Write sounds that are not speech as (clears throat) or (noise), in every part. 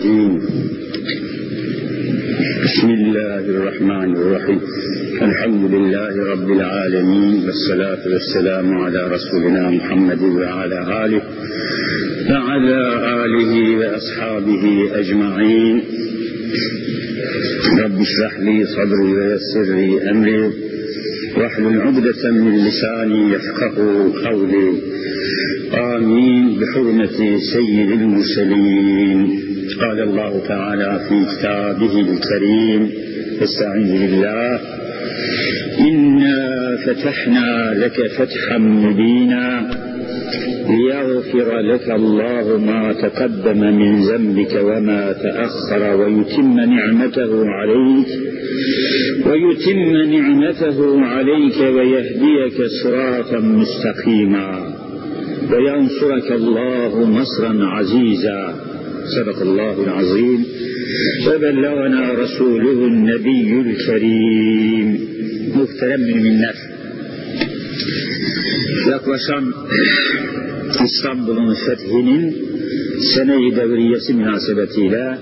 بسم الله الرحمن الرحيم. الحمد لله رب العالمين والصلاة والسلام على رسولنا محمد وعلى آله وعلى آله وأصحابه أجمعين. رب اشرح لي صدري ويسر لي أمري. واحلل عقدة من لساني يفقه قولي. آمين بحرمة سيد المرسلين. قال الله تعالى في كتابه الكريم استعيذ بالله إنا فتحنا لك فتحا مبينا ليغفر لك الله ما تقدم من ذنبك وما تأخر ويتم نعمته عليك ويتم نعمته عليك ويهديك صراطا مستقيما. ve yansurakallâhu nasran azîzâ. Sadakallâhul azîm. Ve bellâvenâ rasûluhun nebiyyül kerîm. Muhterem müminler. Yaklaşan İstanbul'un fethinin sene-i devriyesi münasebetiyle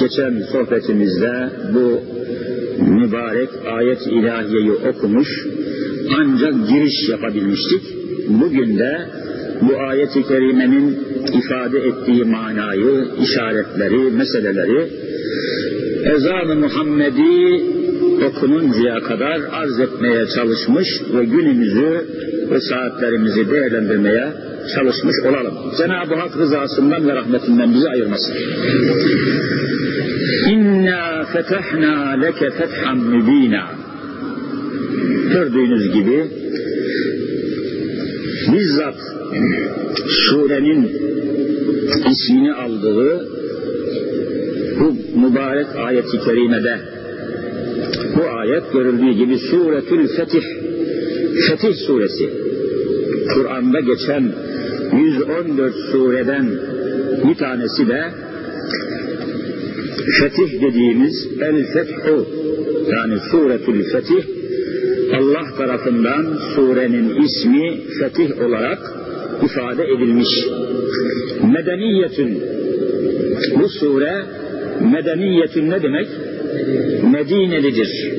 geçen sohbetimizde bu mübarek ayet ilahiyeyi okumuş ancak giriş yapabilmiştik. Bugün de bu ayeti kerimenin ifade ettiği manayı, işaretleri, meseleleri ezan-ı Muhammedi okununcaya kadar arz etmeye çalışmış ve günümüzü ve saatlerimizi değerlendirmeye çalışmış olalım. Cenab-ı Hak rızasından ve rahmetinden bizi ayırmasın. İnna fetahna leke fethan mübina. Gördüğünüz gibi bizzat surenin ismini aldığı bu mübarek ayeti kerimede. Bu ayet görüldüğü gibi Suretül Fetih Fetih suresi. Kur'an'da geçen 114 sureden bir tanesi de Fetih dediğimiz El Fethu yani Suretül Fetih Allah tarafından surenin ismi Fetih olarak ifade edilmiş. Medeniyetün bu sure medeniyetün ne demek? Medinelidir.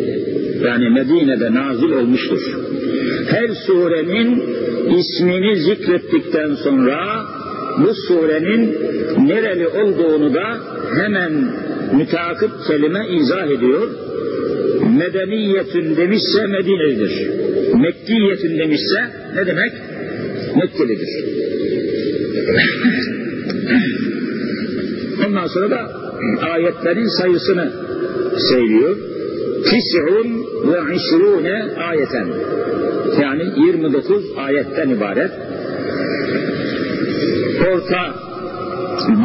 Yani Medine'de nazil olmuştur. Her surenin ismini zikrettikten sonra bu surenin nereli olduğunu da hemen mütakip kelime izah ediyor. Medeniyetün demişse Medine'lidir. Mekkiyetün demişse ne demek? Mekkelidir. Ondan sonra da ayetlerin sayısını söylüyor. Tis'un ve işrune ayeten. Yani 29 ayetten ibaret. Orta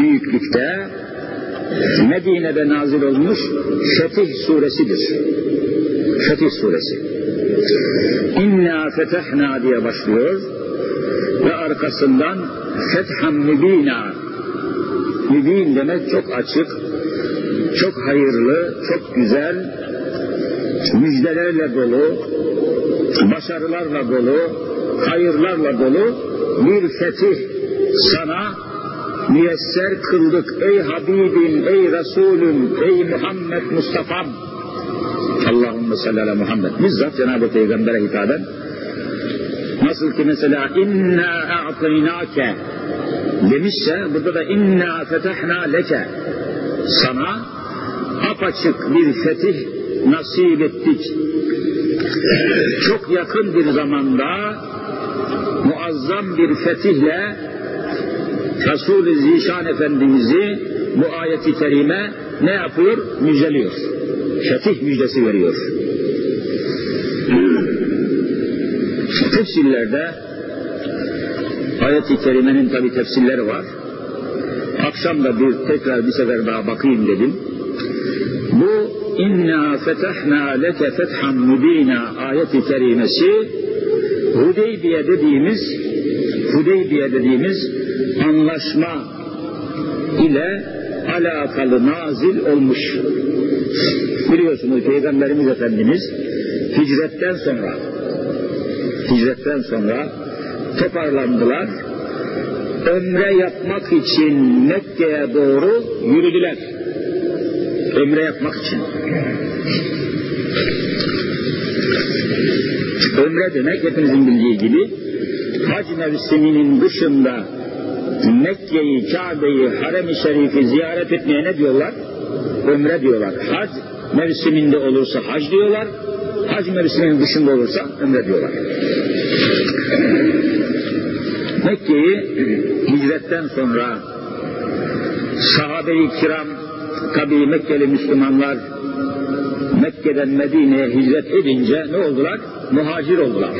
büyüklükte Medine'de nazil olmuş Fetih suresidir. Fetih suresi. İnna fetehna diye başlıyor ve arkasından fethan mübina. Mübin demek çok açık çok hayırlı çok güzel müjdelerle dolu başarılarla dolu hayırlarla dolu bir fetih. Sana müyesser kıldık ey Habibim ey Resulüm ey Muhammed Mustafa'm Allahümme salli Muhammed. Bizzat Cenab-ı Peygamber'e hitaben Nasıl ki mesela inna a'taynake demişse burada da inna fetahna leke sana apaçık bir fetih nasip ettik. Çok yakın bir zamanda muazzam bir fetihle Resul-i Zişan Efendimiz'i bu ayeti kerime ne yapıyor? Müjdeliyor. Fetih müjdesi veriyor. Tefsirlerde ayet-i kerimenin tabi tefsirleri var. Akşam da bir tekrar bir sefer daha bakayım dedim. Bu inna fetahna leke fethan mübina ayet-i kerimesi Hudeybiye dediğimiz Hudeybiye dediğimiz anlaşma ile alakalı nazil olmuş. Biliyorsunuz Peygamberimiz Efendimiz hicretten sonra hicretten sonra toparlandılar ömre yapmak için Mekke'ye doğru yürüdüler. Ömre yapmak için. Ömre demek hepinizin bildiği gibi hac mevsiminin dışında Mekke'yi, Kabe'yi, Harem-i Şerif'i ziyaret etmeye ne diyorlar? Ömre diyorlar. Hac mevsiminde olursa hac diyorlar. Hac mevsiminin dışında olursa ömre diyorlar. Mekke'yi hicretten sonra sahabe-i kiram tabi Mekkeli Müslümanlar Mekke'den Medine'ye hicret edince ne oldular? Muhacir oldular.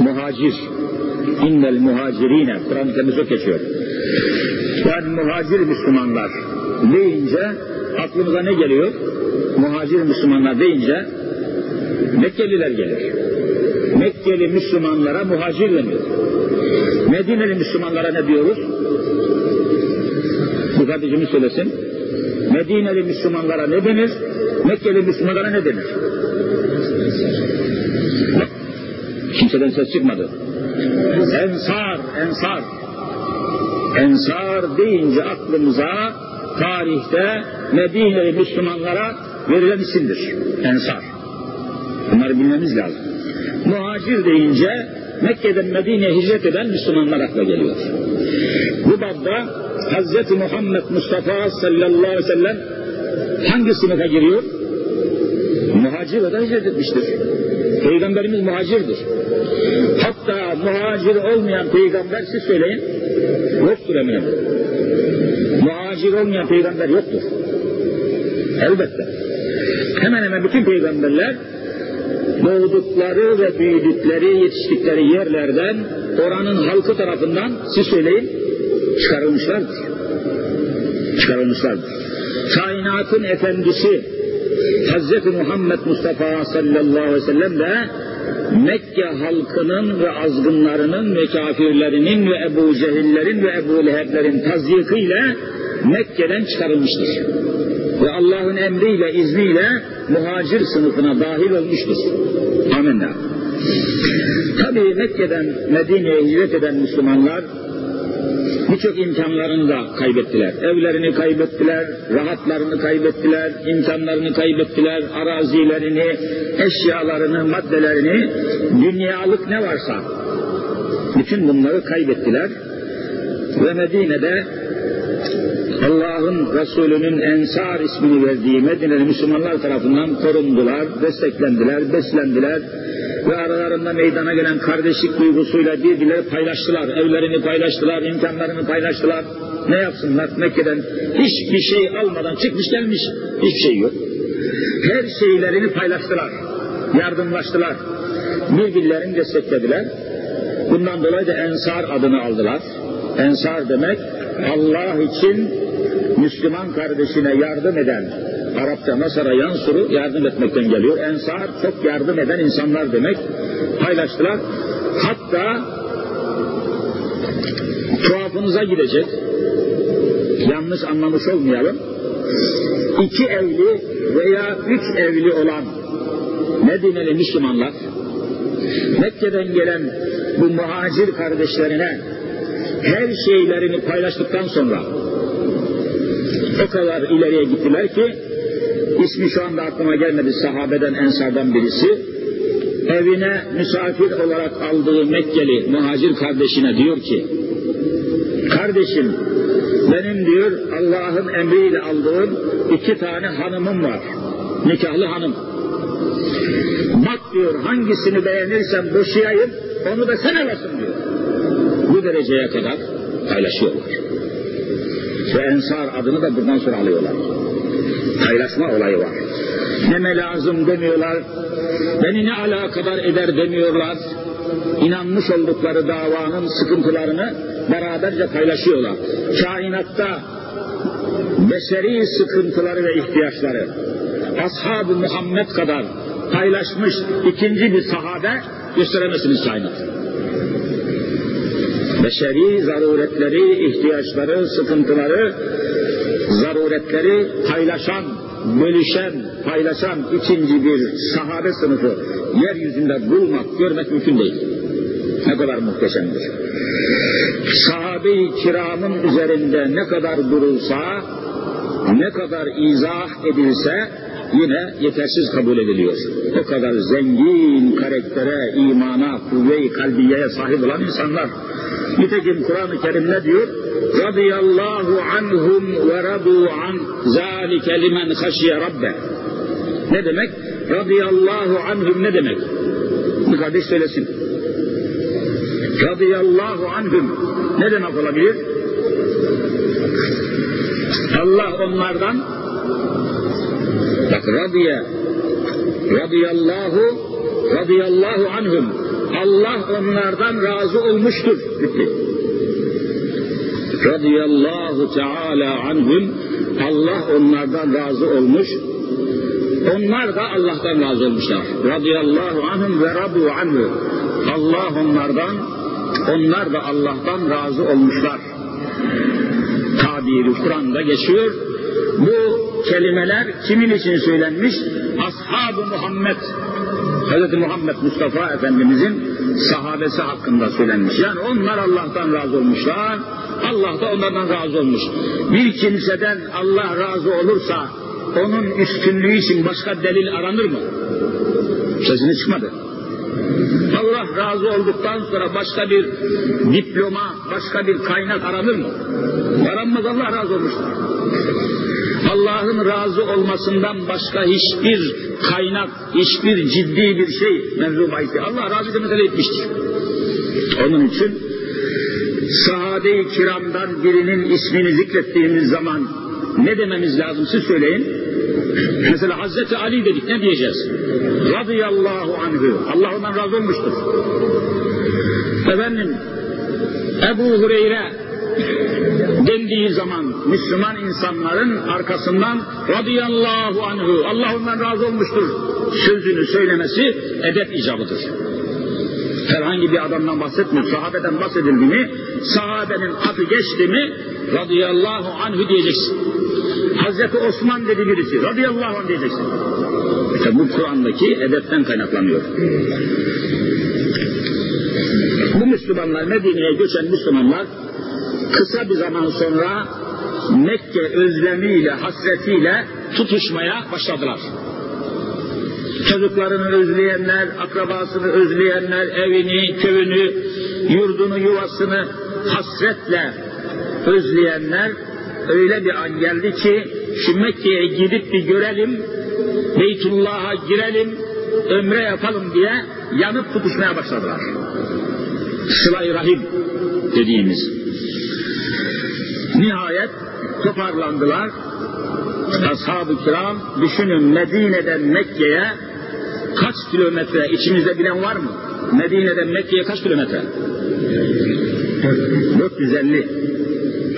Muhacir. İnnel muhacirine. Kur'an-ı Kerim'de geçiyor. Yani muhacir Müslümanlar deyince aklımıza ne geliyor? Muhacir Müslümanlar deyince Mekkeliler gelir. Mekkeli Müslümanlara muhacir deniyor. Medineli Müslümanlara ne diyoruz? Bu kardeşimiz söylesin. Medineli Müslümanlara ne denir? Mekkeli Müslümanlara ne denir? Kimseden ses çıkmadı. Ensar, ensar. Ensar deyince aklımıza tarihte Medineli Müslümanlara verilen isimdir. Ensar. Bilmemiz lazım. Muhacir deyince Mekke'den Medine'ye hicret eden Müslümanlar akla geliyor. Bu babda Hz. Muhammed Mustafa sallallahu aleyhi ve sellem hangi sınıfa giriyor? Muhacir da hicret etmiştir. Peygamberimiz muhacirdir. Hatta muhacir olmayan peygamber siz söyleyin yoktur eminim. Muhacir olmayan peygamber yoktur. Elbette. Hemen hemen bütün peygamberler doğdukları ve büyüdükleri, yetiştikleri yerlerden oranın halkı tarafından siz söyleyin çıkarılmışlardır. Çıkarılmışlardır. Kainatın efendisi Hz. Muhammed Mustafa sallallahu aleyhi ve sellem de Mekke halkının ve azgınlarının ve kafirlerinin ve Ebu Cehillerin ve Ebu Leheblerin tazyikiyle Mekke'den çıkarılmıştır. Ve Allah'ın emriyle, izniyle muhacir sınıfına dahil olmuştur. Amenna. Tabi Mekke'den Medine'ye hicret eden Müslümanlar birçok imkanlarını da kaybettiler. Evlerini kaybettiler, rahatlarını kaybettiler, imkanlarını kaybettiler, arazilerini, eşyalarını, maddelerini, dünyalık ne varsa bütün bunları kaybettiler. Ve Medine'de Allah'ın Resulü'nün Ensar ismini verdiği Medine'li Müslümanlar tarafından korundular, desteklendiler, beslendiler ve aralarında meydana gelen kardeşlik duygusuyla birbirleri paylaştılar. Evlerini paylaştılar, imkanlarını paylaştılar. Ne yapsınlar? Mekke'den hiçbir şey almadan çıkmış gelmiş, hiçbir şey yok. Her şeylerini paylaştılar, yardımlaştılar, birbirlerini desteklediler. Bundan dolayı da Ensar adını aldılar. Ensar demek Allah için Müslüman kardeşine yardım eden, Arapça Nasara yansuru yardım etmekten geliyor. Ensar çok yardım eden insanlar demek. Paylaştılar. Hatta tuhafınıza gidecek. Yanlış anlamış olmayalım. İki evli veya üç evli olan Medineli Müslümanlar Mekke'den gelen bu muhacir kardeşlerine her şeylerini paylaştıktan sonra o kadar ileriye gittiler ki ismi şu anda aklıma gelmedi sahabeden ensardan birisi. Evine misafir olarak aldığı Mekkeli muhacir kardeşine diyor ki kardeşim benim diyor Allah'ın emriyle aldığım iki tane hanımım var nikahlı hanım. Bak diyor hangisini beğenirsen boşayayım onu da sen alasın diyor bu dereceye kadar paylaşıyorlar ve Ensar adını da buradan sonra alıyorlar. Paylaşma olayı var. Neme lazım demiyorlar. Beni ne alakadar eder demiyorlar. İnanmış oldukları davanın sıkıntılarını beraberce paylaşıyorlar. Kainatta beşeri sıkıntıları ve ihtiyaçları ashab-ı Muhammed kadar paylaşmış ikinci bir sahabe gösteremezsiniz kainatı beşeri zaruretleri, ihtiyaçları, sıkıntıları, zaruretleri paylaşan, bölüşen, paylaşan ikinci bir sahabe sınıfı yeryüzünde bulmak, görmek mümkün değil. Ne kadar muhteşemdir. Sahabe sahabe-i kiramın üzerinde ne kadar durulsa, ne kadar izah edilse yine yetersiz kabul ediliyor. O kadar zengin karaktere, imana, kuvve-i kalbiyeye sahip olan insanlar. Nitekim Kur'an-ı Kerim ne diyor? Radıyallahu anhum ve radu an zâlike limen haşiye rabbe. Ne demek? Radıyallahu anhum ne demek? Bir kardeş söylesin. Radıyallahu anhum ne demek olabilir? Allah onlardan bak radiye radıyallahu radıyallahu anhum Allah onlardan razı olmuştur. Bitti. Radıyallahu Teala anhum Allah onlardan razı olmuş. Onlar da Allah'tan razı olmuşlar. Radıyallahu anhum ve rabu anhu. Allah onlardan, onlar da Allah'tan razı olmuşlar. Tabiri Kur'an'da geçiyor. Bu kelimeler kimin için söylenmiş? Ashab-ı Muhammed, Hz. Muhammed Mustafa Efendimizin sahabesi hakkında söylenmiş. Yani onlar Allah'tan razı olmuşlar, Allah da onlardan razı olmuş. Bir kimseden Allah razı olursa onun üstünlüğü için başka delil aranır mı? Sözünü çıkmadı. Allah razı olduktan sonra başka bir diploma, başka bir kaynak aranır mı? Aranmaz Allah razı olmuştur. Allah'ın razı olmasından başka hiçbir kaynak, hiçbir ciddi bir şey mevzu bahisi. Allah razı mesele etmiştir. Onun için sahabe-i kiramdan birinin ismini zikrettiğimiz zaman ne dememiz lazım siz söyleyin. Mesela Hazreti Ali dedik ne diyeceğiz? Radıyallahu anhü. Allah ondan razı olmuştur. Efendim Ebu Hureyre dendiği zaman Müslüman insanların arkasından radıyallahu anhu Allah ondan razı olmuştur sözünü söylemesi edep icabıdır. Herhangi bir adamdan bahsetmiyor. Sahabeden bahsedildi mi, sahabenin adı geçti mi radıyallahu anhu diyeceksin. Hazreti Osman dedi birisi, radıyallahu anh diyeceksin. İşte bu Kur'an'daki edepten kaynaklanıyor. Bu Müslümanlar, Medine'ye göçen Müslümanlar kısa bir zaman sonra Mekke özlemiyle, hasretiyle tutuşmaya başladılar. Çocuklarını özleyenler, akrabasını özleyenler, evini, köyünü, yurdunu, yuvasını hasretle özleyenler öyle bir an geldi ki şu Mekke'ye gidip bir görelim, Beytullah'a girelim, ömre yapalım diye yanıp tutuşmaya başladılar. Sıla-i Rahim dediğimiz. Nihayet toparlandılar. Ashab-ı kiram düşünün Medine'den Mekke'ye kaç kilometre içimizde bilen var mı? Medine'den Mekke'ye kaç kilometre? 450.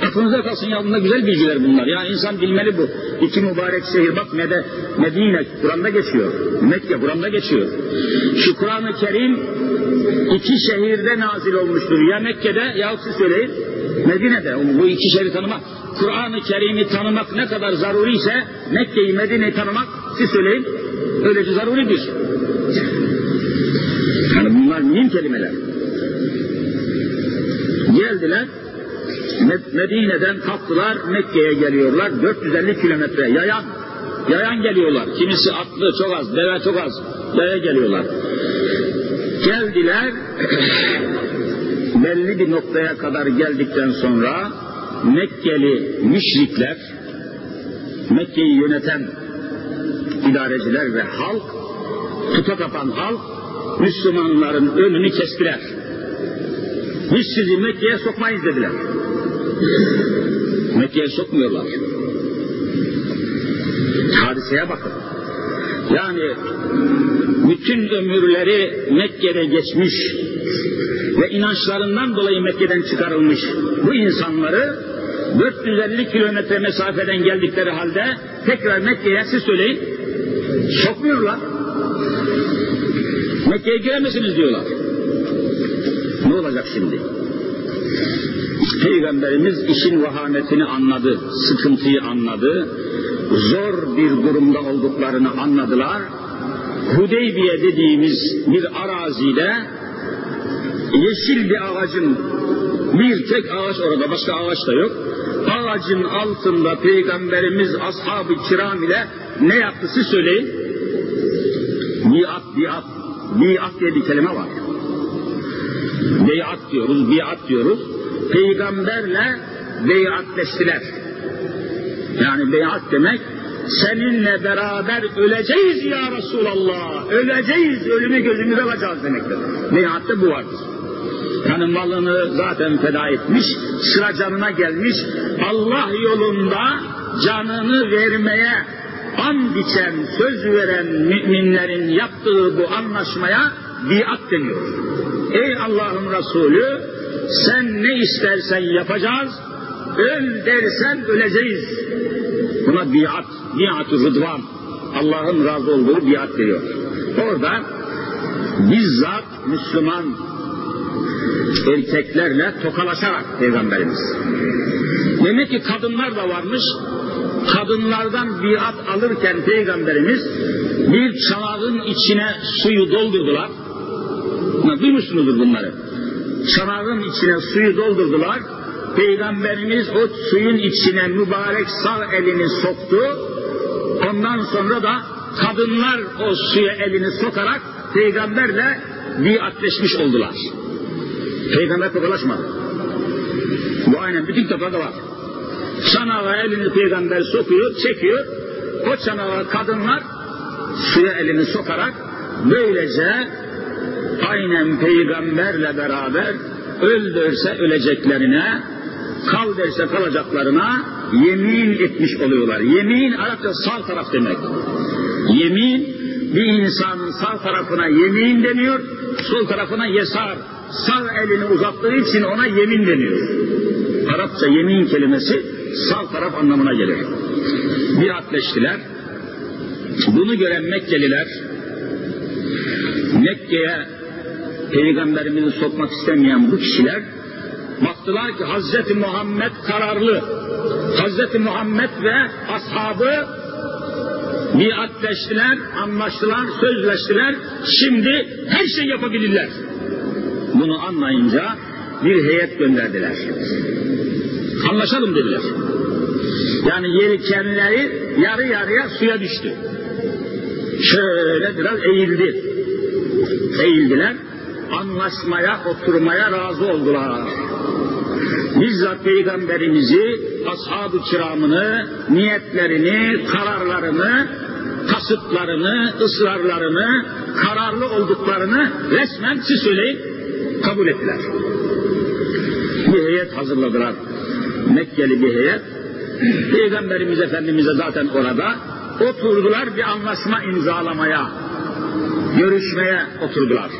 Aklınıza kalsın ya güzel bilgiler bunlar. Ya insan bilmeli bu. İki mübarek şehir bak Mede, Medine Kur'an'da geçiyor. Mekke Kur'an'da geçiyor. Şu Kur'an-ı Kerim iki şehirde nazil olmuştur. Ya Mekke'de ya siz söyleyin. Medine'de bu iki şehri tanımak. Kur'an-ı Kerim'i tanımak ne kadar zaruri ise Mekke'yi Medine'yi tanımak siz söyleyin. Öylece zaruridir. Yani bunlar mühim kelimeler. Geldiler. Medine'den kalktılar Mekke'ye geliyorlar. 450 kilometre yayan. Yayan geliyorlar. Kimisi atlı çok az, deve çok az. Yaya geliyorlar. Geldiler. (clears throat) belli bir noktaya kadar geldikten sonra Mekkeli müşrikler, Mekke'yi yöneten idareciler ve halk, tuta kapan halk, Müslümanların önünü kestiler. Biz sizi Mekke'ye sokmayız dediler. Mekke'ye sokmuyorlar. Hadiseye bakın. Yani bütün ömürleri Mekke'de geçmiş ve inançlarından dolayı Mekke'den çıkarılmış bu insanları 450 kilometre mesafeden geldikleri halde tekrar Mekke'ye siz söyleyin sokmuyorlar. Mekke'ye giremezsiniz diyorlar. Ne olacak şimdi? Peygamberimiz işin vahametini anladı, sıkıntıyı anladı, zor bir durumda olduklarını anladılar. Hudeybiye dediğimiz bir arazide yeşil bir ağacın Bir tek ağaç orada, başka ağaç da yok. Ağacın altında Peygamberimiz ashab-ı kiram ile ne yaptı siz söyleyin. Biat, biat. Biat diye bir kelime var. Beyat diyoruz, biat diyoruz. Peygamberle beyatleştiler. Yani beyat demek seninle beraber öleceğiz ya Resulallah. Öleceğiz, ölümü gözümüze alacağız demektir. Beyatte bu vardır. Yani malını zaten feda etmiş, sıra canına gelmiş, Allah yolunda canını vermeye an biçen, söz veren müminlerin yaptığı bu anlaşmaya biat deniyor. Ey Allah'ın Resulü, sen ne istersen yapacağız, öl dersen öleceğiz. Buna biat, biat-ı rıdvan, Allah'ın razı olduğu biat diyor. Orada bizzat Müslüman erkeklerle tokalaşarak Peygamberimiz. Demek ki kadınlar da varmış. Kadınlardan biat alırken Peygamberimiz bir çanağın içine suyu doldurdular. Duymuşsunuzdur bunları. Çanağın içine suyu doldurdular. Peygamberimiz o suyun içine mübarek sağ elini soktu. Ondan sonra da kadınlar o suya elini sokarak peygamberle biatleşmiş oldular. Peygamber tokalaşmadı. Bu aynen bütün kitaplarda var. Çanağa elini peygamber sokuyor, çekiyor. O çanağa kadınlar suya elini sokarak böylece aynen peygamberle beraber öl öleceklerine, kal derse kalacaklarına yemin etmiş oluyorlar. Yemin Arapça sağ taraf demek. Yemin bir insanın sağ tarafına yemin deniyor, sol tarafına yesar. Sağ elini uzattığı için ona yemin deniyor. Arapça yemin kelimesi sağ taraf anlamına gelir. Biatleştiler. Bunu gören Mekkeliler Mekke'ye Peygamberimizi sokmak istemeyen bu kişiler baktılar ki Hazreti Muhammed kararlı. Hazreti Muhammed ve ashabı biatleştiler, anlaştılar, sözleştiler. Şimdi her şey yapabilirler. Bunu anlayınca bir heyet gönderdiler. Anlaşalım dediler. Yani yelkenleri yarı yarıya suya düştü. Şöyle biraz eğildi. Eğildiler. Anlaşmaya, oturmaya razı oldular. Bizzat Peygamberimizi, ashab-ı kiramını, niyetlerini, kararlarını, kasıtlarını, ısrarlarını, kararlı olduklarını resmen siz söyleyin, kabul ettiler. Bir heyet hazırladılar. Mekkeli bir heyet. Peygamberimiz Efendimiz'e zaten orada oturdular bir anlaşma imzalamaya, görüşmeye oturdular.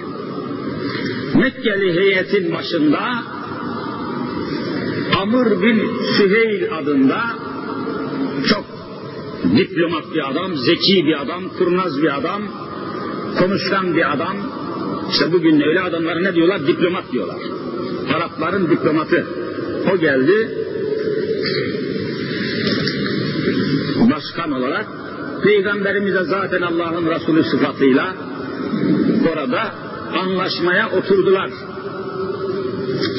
Mekkeli heyetin başında Amr bin Süheyl adında çok diplomat bir adam, zeki bir adam, kurnaz bir adam, konuşkan bir adam. İşte bugün öyle adamlara ne diyorlar? Diplomat diyorlar. Arapların diplomatı. O geldi. Başkan olarak Peygamberimize zaten Allah'ın Resulü sıfatıyla orada anlaşmaya oturdular.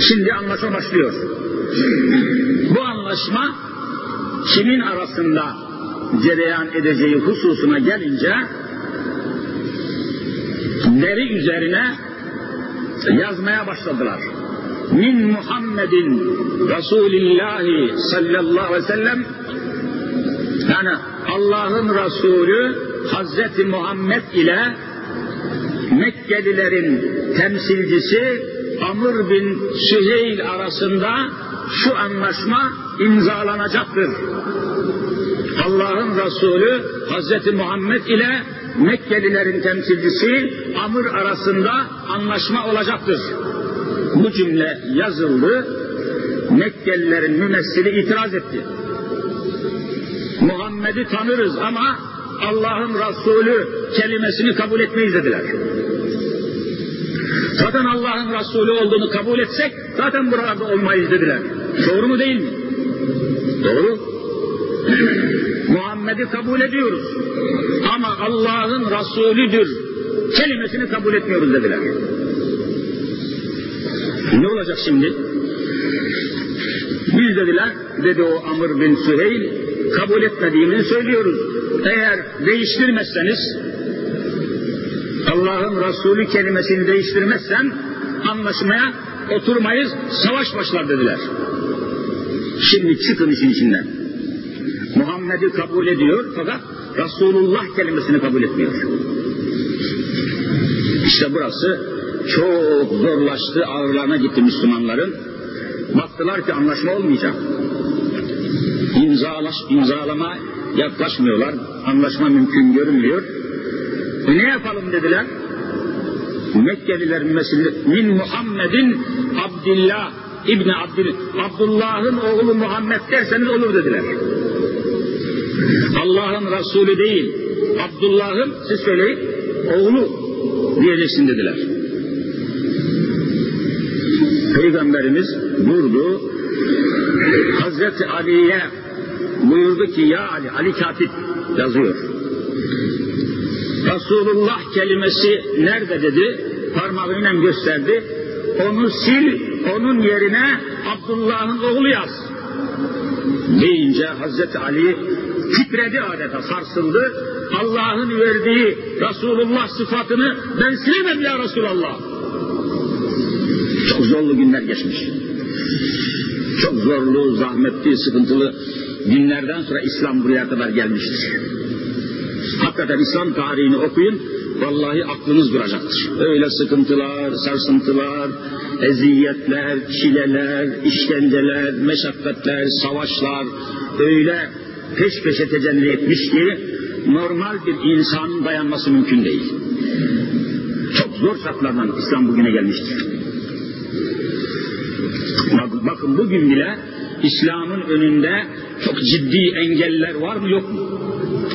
Şimdi anlaşma başlıyor. Bu anlaşma kimin arasında cereyan edeceği hususuna gelince deri üzerine yazmaya başladılar. Min Muhammedin Resulillahi sallallahu aleyhi ve sellem yani Allah'ın Resulü Hazreti Muhammed ile Mekkelilerin temsilcisi Amr bin Süheyl arasında şu anlaşma imzalanacaktır. Allah'ın Resulü Hazreti Muhammed ile Mekkelilerin temsilcisi Amr arasında anlaşma olacaktır. Bu cümle yazıldı. Mekkelilerin mümessili itiraz etti. Muhammed'i tanırız ama Allah'ın Resulü kelimesini kabul etmeyiz dediler. Zaten Allah'ın Resulü olduğunu kabul etsek zaten buralarda olmayız dediler. Doğru mu değil mi? Doğru. Muhammed'i kabul ediyoruz. Ama Allah'ın Resulüdür kelimesini kabul etmiyoruz dediler. Ne olacak şimdi? Biz dediler, dedi o Amr bin Süheyl, kabul etmediğini söylüyoruz. Eğer değiştirmezseniz, Allah'ın Resulü kelimesini değiştirmezsen anlaşmaya oturmayız, savaş başlar dediler. Şimdi çıkın işin içinden. Muhammed'i kabul ediyor fakat Resulullah kelimesini kabul etmiyor. İşte burası çok zorlaştı, ağırlarına gitti Müslümanların. Baktılar ki anlaşma olmayacak. İmzalaş, imzalama yaklaşmıyorlar. Anlaşma mümkün görünmüyor. E ne yapalım dediler. Mekkeliler min Muhammed'in Abdillah İbni Abdil Abdullah'ın oğlu Muhammed derseniz olur dediler. Allah'ın Resulü değil, Abdullah'ın siz söyleyin oğlu diyeceksin dediler. Peygamberimiz durdu. Hazreti Ali'ye buyurdu ki ya Ali, Ali katip yazıyor. Resulullah kelimesi nerede dedi? Parmağıyla gösterdi. Onu sil, onun yerine Abdullah'ın oğlu yaz. Deyince Hazreti Ali titredi adeta, sarsıldı. Allah'ın verdiği Resulullah sıfatını ben silemem ya Resulallah. Çok zorlu günler geçmiş. Çok zorlu, zahmetli, sıkıntılı günlerden sonra İslam buraya kadar gelmiştir. Hakikaten İslam tarihini okuyun, vallahi aklınız duracaktır. Öyle sıkıntılar, sarsıntılar, eziyetler, çileler, işkenceler, meşakkatler, savaşlar öyle peş peşe tecelli etmiş ki normal bir insanın dayanması mümkün değil. Çok zor şartlardan İslam bugüne gelmiştir. Bakın bugün bile İslam'ın önünde çok ciddi engeller var mı yok mu?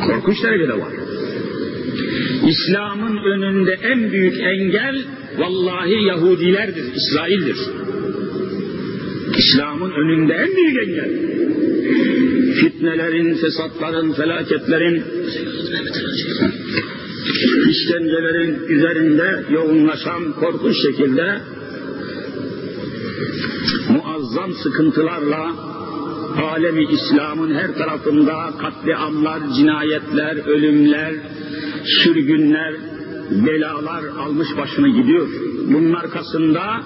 Korkunç derecede var. İslam'ın önünde en büyük engel vallahi Yahudilerdir, İsrail'dir. İslam'ın önünde en büyük engel. Fitnelerin, fesatların, felaketlerin, işkencelerin üzerinde yoğunlaşan korkunç şekilde muazzam sıkıntılarla alemi İslam'ın her tarafında katliamlar, cinayetler, ölümler, sürgünler, belalar almış başını gidiyor. Bunun arkasında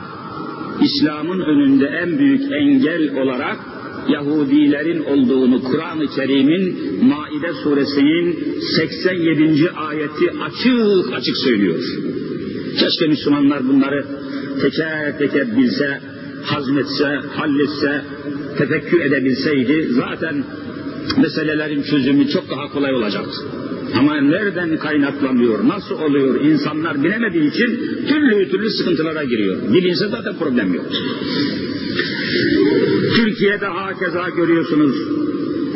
İslam'ın önünde en büyük engel olarak Yahudilerin olduğunu Kur'an-ı Kerim'in Maide suresinin 87. ayeti açık açık söylüyor. Keşke Müslümanlar bunları teker teker bilse, hazmetse, halletse, tefekkür edebilseydi zaten meselelerin çözümü çok daha kolay olacaktı. Ama nereden kaynaklanıyor, nasıl oluyor insanlar bilemediği için türlü türlü sıkıntılara giriyor. Bilinse zaten problem yok. Türkiye'de hakeza görüyorsunuz.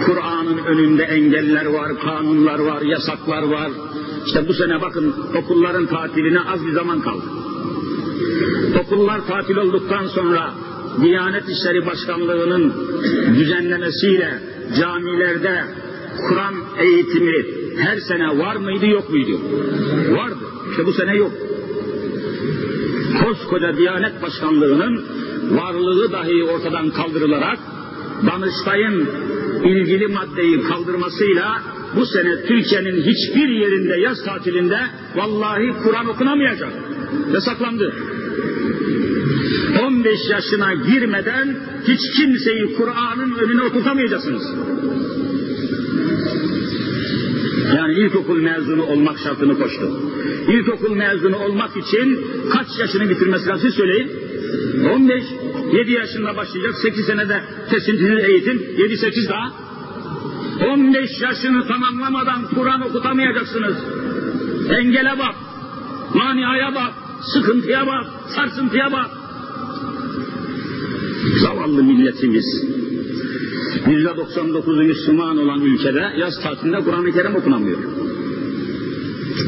Kur'an'ın önünde engeller var, kanunlar var, yasaklar var. İşte bu sene bakın okulların tatiline az bir zaman kaldı. Okullar tatil olduktan sonra Diyanet İşleri Başkanlığı'nın düzenlemesiyle camilerde Kur'an eğitimi her sene var mıydı yok muydu? Vardı. İşte bu sene yok. Koskoca Diyanet Başkanlığı'nın varlığı dahi ortadan kaldırılarak Danıştay'ın ilgili maddeyi kaldırmasıyla bu sene Türkiye'nin hiçbir yerinde yaz tatilinde vallahi Kur'an okunamayacak. Yasaklandı. 15 yaşına girmeden hiç kimseyi Kur'an'ın önüne oturtamayacaksınız. Yani ilkokul mezunu olmak şartını koştu. İlkokul mezunu olmak için kaç yaşını bitirmesi lazım söyleyin. 15, 7 yaşında başlayacak, 8 senede kesintili eğitim, 7-8 daha. 15 yaşını tamamlamadan Kur'an okutamayacaksınız. Engele bak, maniaya bak, sıkıntıya bak, sarsıntıya bak. Zavallı milletimiz. Yüzde 99'u Müslüman olan ülkede yaz tatilinde Kur'an-ı Kerim okunamıyor.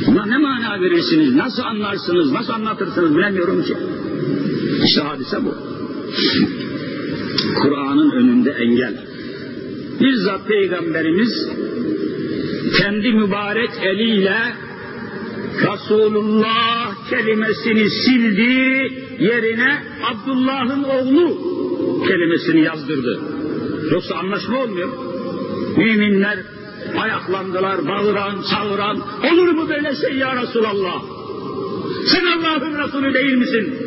Buna ne mana verirsiniz, nasıl anlarsınız, nasıl anlatırsınız bilemiyorum ki. İşte hadise bu. Kur'an'ın önünde engel. Bizzat Peygamberimiz kendi mübarek eliyle Resulullah kelimesini sildi, yerine Abdullah'ın oğlu kelimesini yazdırdı. Yoksa anlaşma olmuyor. Müminler ayaklandılar, bağıran, çağıran. Olur mu böyle şey ya Resulallah? Sen Allah'ın Resulü değil misin?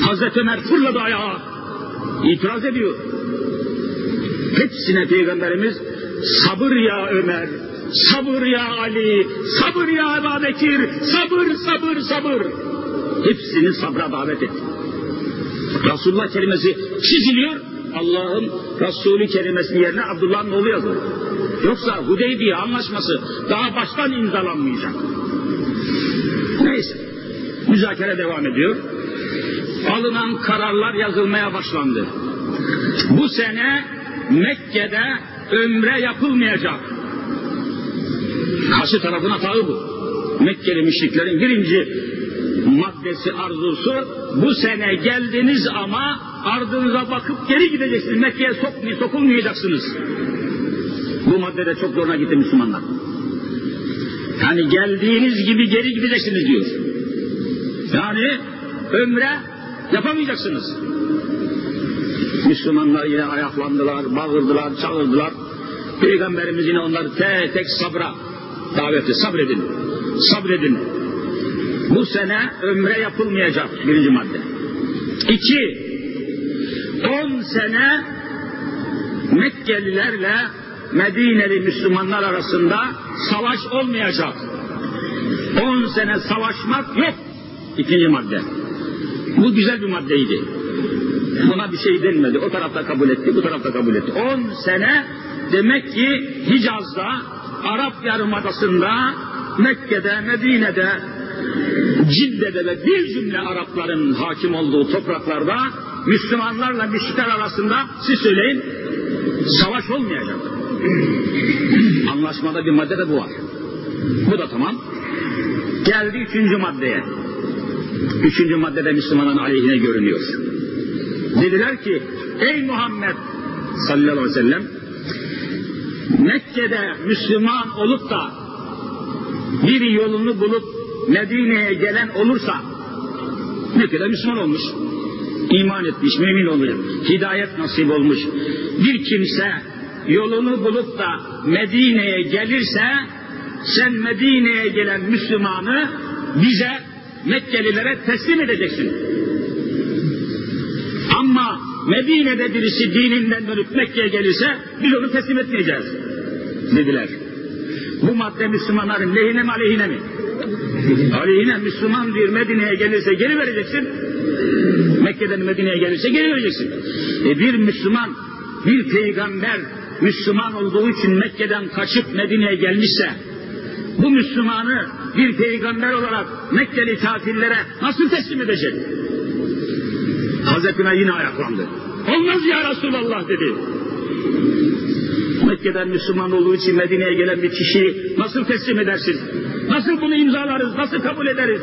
Hazreti Ömer fırladı ayağa. İtiraz ediyor. Hepsine Peygamberimiz sabır ya Ömer, sabır ya Ali, sabır ya Ebu Bekir, sabır, sabır, sabır. Hepsini sabra davet etti. Resulullah kelimesi çiziliyor, Allah'ın Resulü kelimesinin yerine Abdullah'ın oğlu yazılır. Yoksa Hudeybiye anlaşması daha baştan imzalanmayacak. Neyse, müzakere devam ediyor. Alınan kararlar yazılmaya başlandı. Bu sene Mekke'de ömre yapılmayacak. Karşı tarafın hatağı bu. Mekkeli müşriklerin birinci maddesi arzusu bu sene geldiniz ama ardınıza bakıp geri gideceksiniz. Mekke'ye sokmay sokulmayacaksınız. Bu maddede çok zoruna gitti Müslümanlar. Yani geldiğiniz gibi geri gideceksiniz diyor. Yani ömre yapamayacaksınız. Müslümanlar yine ayaklandılar, bağırdılar, çağırdılar. Peygamberimiz yine onları tek tek sabra davet etti. Sabredin, sabredin. Bu sene ömre yapılmayacak birinci madde. İki, sene Mekkelilerle Medineli Müslümanlar arasında savaş olmayacak. On sene savaşmak yok. İkinci madde. Bu güzel bir maddeydi. Buna bir şey denmedi. O tarafta kabul etti, bu tarafta kabul etti. On sene demek ki Hicaz'da, Arap Yarımadası'nda, Mekke'de, Medine'de, Cidde'de ve bir cümle Arapların hakim olduğu topraklarda Müslümanlarla müşrikler arasında siz söyleyin savaş olmayacak. Anlaşmada bir madde de bu var. Bu da tamam. Geldi üçüncü maddeye. Üçüncü maddede Müslümanın aleyhine görünüyor. Dediler ki ey Muhammed sallallahu aleyhi ve sellem Mekke'de Müslüman olup da bir yolunu bulup Medine'ye gelen olursa Mekke'de Müslüman olmuş, iman etmiş, mümin olmuş, hidayet nasip olmuş. Bir kimse yolunu bulup da Medine'ye gelirse sen Medine'ye gelen Müslümanı bize Mekkelilere teslim edeceksin. Ama Medine'de birisi dininden dönüp Mekke'ye gelirse biz onu teslim etmeyeceğiz dediler. Bu madde Müslümanların lehine mi aleyhine mi? Aleyhine Müslüman bir Medine'ye gelirse geri vereceksin. Mekke'den Medine'ye gelirse geri vereceksin. E bir Müslüman, bir peygamber Müslüman olduğu için Mekke'den kaçıp Medine'ye gelmişse bu Müslümanı bir peygamber olarak Mekkeli kafirlere nasıl teslim edecek? Hazreti Ömer yine ayaklandı. Olmaz ya Resulallah dedi. Mekke'den Müslüman olduğu için Medine'ye gelen bir kişiyi nasıl teslim edersin? Nasıl bunu imzalarız? Nasıl kabul ederiz?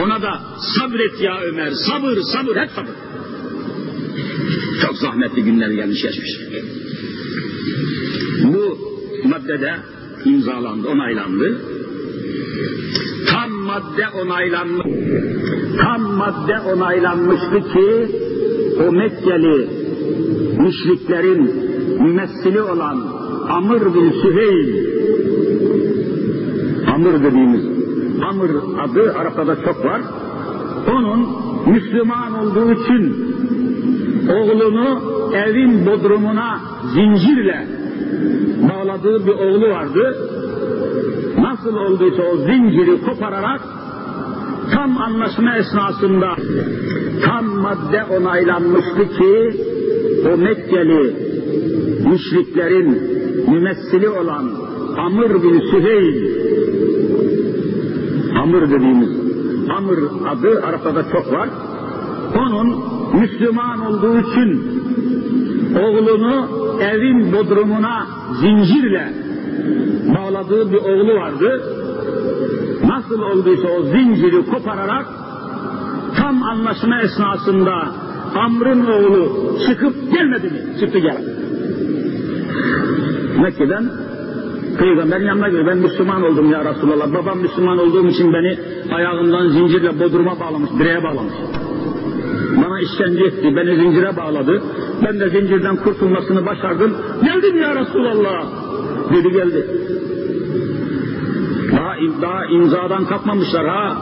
Ona da sabret ya Ömer, sabır, sabır, hep sabır. Çok zahmetli günler gelmiş geçmiş. Bu maddede imzalandı, onaylandı. Tam madde onaylanmış, tam madde onaylanmıştı ki o Mekkeli müşriklerin mümessili olan Amr bin Süheyl Amr dediğimiz Amr adı Arap'ta çok var. Onun Müslüman olduğu için oğlunu evin bodrumuna zincirle bağladığı bir oğlu vardı. Nasıl olduysa o zinciri kopararak tam anlaşma esnasında tam madde onaylanmıştı ki o Mekkeli müşriklerin mümessili olan Amr bin Süheyl Amr dediğimiz Amr adı Arap'ta çok var. Onun Müslüman olduğu için oğlunu evin bodrumuna zincirle bağladığı bir oğlu vardı. Nasıl olduysa o zinciri kopararak tam anlaşma esnasında Amr'ın oğlu çıkıp gelmedi mi? Çıktı gel. Mekke'den Peygamberin yanına geliyor. Ben Müslüman oldum ya Resulallah. Babam Müslüman olduğum için beni ayağımdan zincirle bodruma bağlamış, direğe bağlamış. Bana işkence etti, beni zincire bağladı. Ben de zincirden kurtulmasını başardım. Geldim ya Resulallah. Dedi geldi. Daha, daha imzadan kalkmamışlar ha.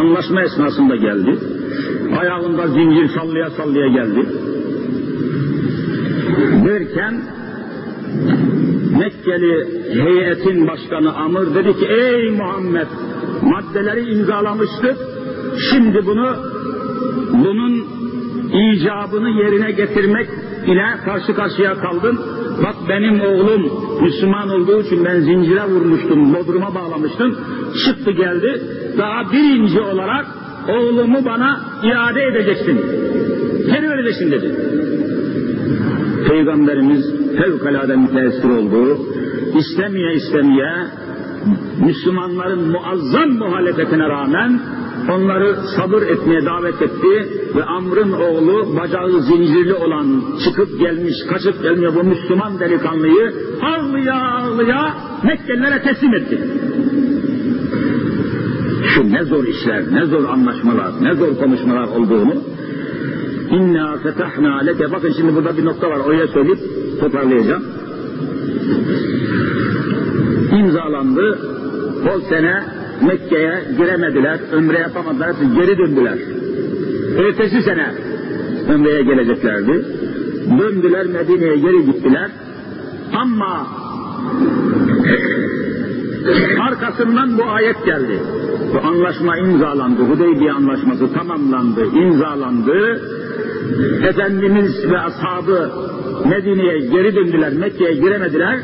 Anlaşma esnasında geldi. Ayağında zincir sallaya sallaya geldi. Derken Mekkeli heyetin başkanı Amr dedi ki ey Muhammed maddeleri imzalamıştık. Şimdi bunu bunun icabını yerine getirmek ile karşı karşıya kaldım. Bak benim oğlum Müslüman olduğu için ben zincire vurmuştum, bodruma bağlamıştım. Çıktı geldi. Daha birinci olarak oğlumu bana iade edeceksin. Geri vereceksin dedi. Peygamberimiz fevkalade müteessir oldu. İstemeye istemeye Müslümanların muazzam muhalefetine rağmen onları sabır etmeye davet etti ve Amr'ın oğlu bacağı zincirli olan çıkıp gelmiş, kaçıp gelmiyor bu Müslüman delikanlıyı ağlıya ağlıya Mekkelilere teslim etti. Şu ne zor işler, ne zor anlaşmalar, ne zor konuşmalar olduğunu İnna fetahna leke. Bakın şimdi burada bir nokta var. Oraya söyleyip toparlayacağım. İmzalandı. O sene Mekke'ye giremediler. Ömre yapamadılar. Geri döndüler. Ertesi sene Ömre'ye geleceklerdi. Döndüler Medine'ye geri gittiler. Ama arkasından bu ayet geldi. Bu anlaşma imzalandı. Hudeybiye anlaşması tamamlandı, imzalandı. Efendimiz ve ashabı Medine'ye geri döndüler, Mekke'ye giremediler.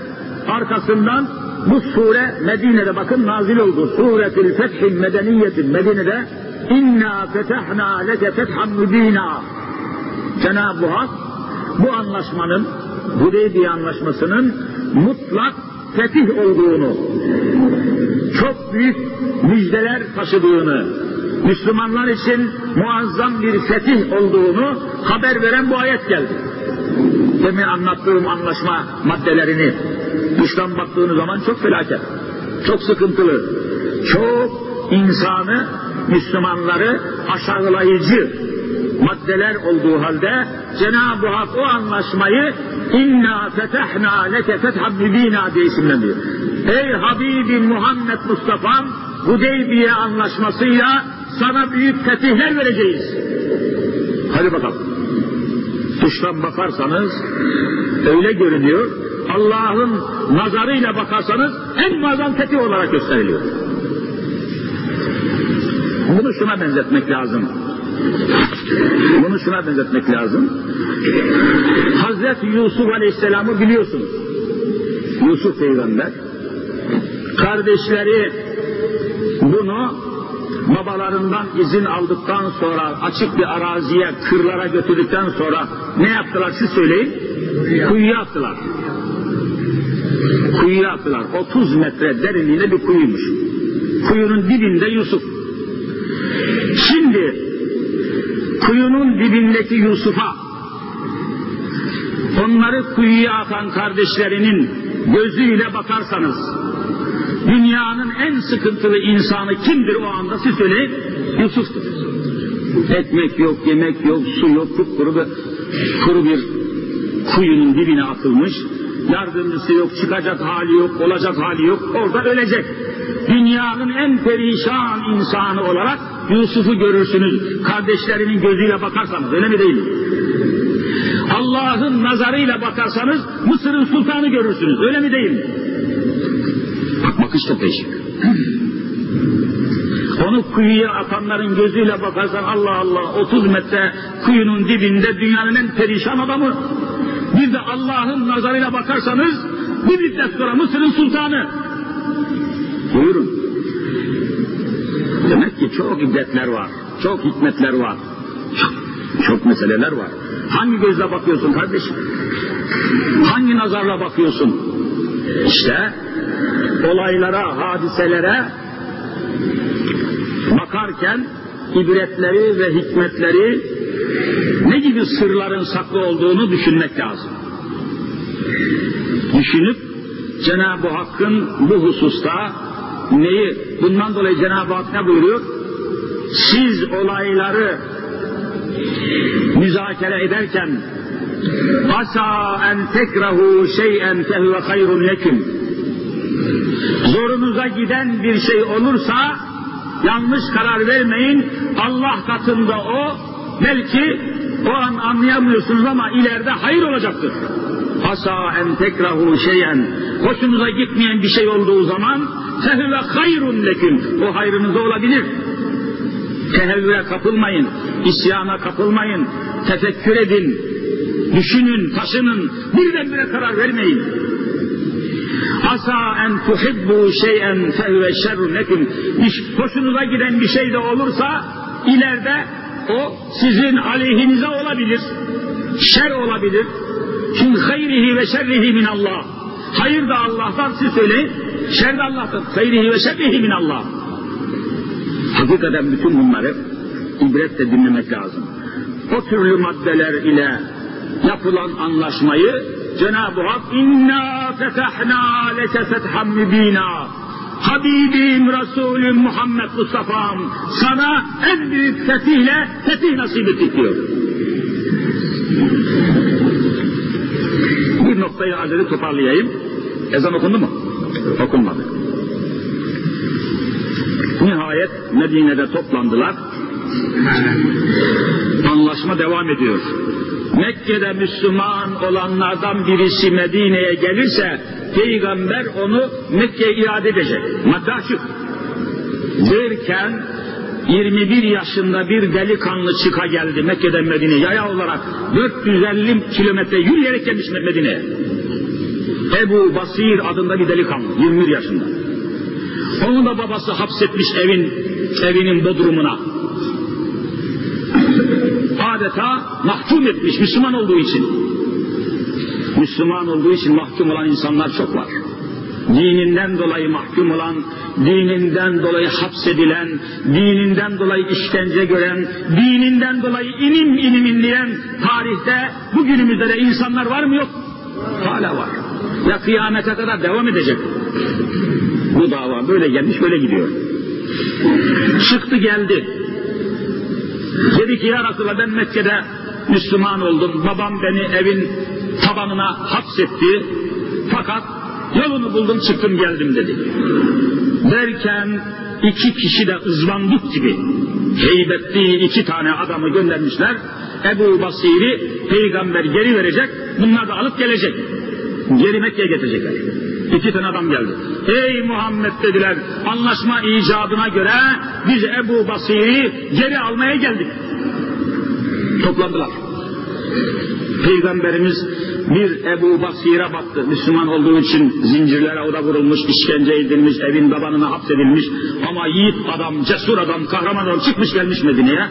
Arkasından bu sure Medine'de bakın nazil oldu. Suretül Feth'in Medeniyetin Medine'de İnna fetahna leke fethan mübina. Cenab-ı Hak bu anlaşmanın, Hudeybiye anlaşmasının mutlak fetih olduğunu, çok büyük müjdeler taşıdığını, Müslümanlar için muazzam bir fetih olduğunu haber veren bu ayet geldi. Demin anlattığım anlaşma maddelerini dıştan baktığınız zaman çok felaket, çok sıkıntılı, çok insanı, Müslümanları aşağılayıcı maddeler olduğu halde Cenab-ı Hak o anlaşmayı inna fetehna leke fethan mübina diye isimlendiriyor. Ey Habibim Muhammed Mustafa'm Hudeybiye anlaşmasıyla sana büyük fetihler vereceğiz. Hadi bakalım. Dıştan bakarsanız öyle görünüyor. Allah'ın nazarıyla bakarsanız en muazzam fetih olarak gösteriliyor. Bunu şuna benzetmek lazım. Bunu şuna benzetmek lazım. Hazreti Yusuf Aleyhisselam'ı biliyorsunuz. Yusuf peygamber. Kardeşleri bunu babalarından izin aldıktan sonra açık bir araziye, kırlara götürdükten sonra ne yaptılar siz söyleyin? Kuyuya attılar. Kuyuya attılar. 30 metre derinliğinde bir kuyuymuş. Kuyunun dibinde Yusuf. Şimdi kuyunun dibindeki Yusuf'a onları kuyuya atan kardeşlerinin gözüyle bakarsanız dünyanın en sıkıntılı insanı kimdir o anda siz söyleyin Yusuf'tur. Ekmek yok, yemek yok, su yok, kupkuru bir, kuru bir kuyunun dibine atılmış. Yardımcısı yok, çıkacak hali yok, olacak hali yok, orada ölecek. Dünyanın en perişan insanı olarak Yusuf'u görürsünüz. Kardeşlerinin gözüyle bakarsanız öyle mi değil mi? Allah'ın nazarıyla bakarsanız Mısır'ın sultanı görürsünüz. Öyle mi değil mi? Da değişik. (clears throat) Onu kuyuya atanların gözüyle bakarsan Allah Allah 30 metre kuyunun dibinde dünyanın en perişan adamı. Bir de Allah'ın nazarıyla bakarsanız bir müddet sonra Mısır'ın sultanı. Buyurun. Demek ki çok ibretler var, çok hikmetler var, çok, çok meseleler var. Hangi gözle bakıyorsun kardeşim? Hangi nazarla bakıyorsun? İşte olaylara, hadiselere bakarken ibretleri ve hikmetleri ne gibi sırların saklı olduğunu düşünmek lazım. Düşünüp Cenab-ı Hakk'ın bu hususta neyi, bundan dolayı Cenab-ı Hak ne buyuruyor? Siz olayları müzakere ederken, Asa en tekrahu şey'en fehuve hayrun leküm. Zorunuza giden bir şey olursa yanlış karar vermeyin. Allah katında o belki o an anlayamıyorsunuz ama ileride hayır olacaktır. Asa en tekrahu şeyen hoşunuza gitmeyen bir şey olduğu zaman fehüve hayrun leküm. O hayrınıza olabilir. Tehevvüre kapılmayın, isyana kapılmayın, tefekkür edin, düşünün, taşının, birdenbire karar vermeyin. Asa en tuhibbu şeyen fehve şerrun lekum. Hoşunuza giden bir şey de olursa ileride o sizin aleyhinize olabilir. Şer olabilir. Çünkü hayrihi ve şerrihi min Allah. Hayır da Allah'tan siz söyleyin. Şer de Allah'tan. Hayrihi ve şerrihi min Allah. Hakikaten bütün bunları ibretle dinlemek lazım. O türlü maddeler ile yapılan anlaşmayı Cenab-ı Hak inna fetahna leke fethan mübina Habibim Resulüm Muhammed Mustafa'm sana en büyük fetihle fetih nasip ettik diyor. Bir noktayı acele toparlayayım. Ezan okundu mu? Okunmadı. Nihayet Medine'de toplandılar. Anlaşma devam ediyor. Mekke'de Müslüman olanlardan birisi Medine'ye gelirse peygamber onu Mekke'ye iade edecek. Madde. Derken 21 yaşında bir delikanlı çıka geldi Mekke'den Medine'ye yaya olarak 450 kilometre yürüyerek gelmiş Medine'ye. Ebu Basir adında bir delikanlı 21 yaşında. Onu da babası hapsetmiş evin evinin bodrumuna. Adeta mahkum etmiş Müslüman olduğu için. Müslüman olduğu için mahkum olan insanlar çok var. Dininden dolayı mahkum olan, dininden dolayı hapsedilen, dininden dolayı işkence gören, dininden dolayı inim inim inleyen tarihte bugünümüzde de insanlar var mı yok? Hala var. Ya kıyamete kadar devam edecek. Bu dava böyle gelmiş böyle gidiyor. Çıktı geldi. Dedi ki ya Resulallah ben Mekke'de Müslüman oldum. Babam beni evin tabanına hapsetti. Fakat yolunu buldum çıktım geldim dedi. Derken iki kişi de ızvanduk gibi heybetli iki tane adamı göndermişler. Ebu Basir'i peygamber geri verecek. Bunlar da alıp gelecek. Geri Mekke'ye getirecekler. İki tane adam geldi. Ey Muhammed dediler anlaşma icabına göre biz Ebu Basir'i geri almaya geldik. Toplandılar. Peygamberimiz bir Ebu Basir'e baktı. Müslüman olduğu için zincirlere o da vurulmuş, işkence edilmiş, evin tabanına hapsedilmiş. Ama yiğit adam, cesur adam, kahraman adam çıkmış gelmiş Medine'ye.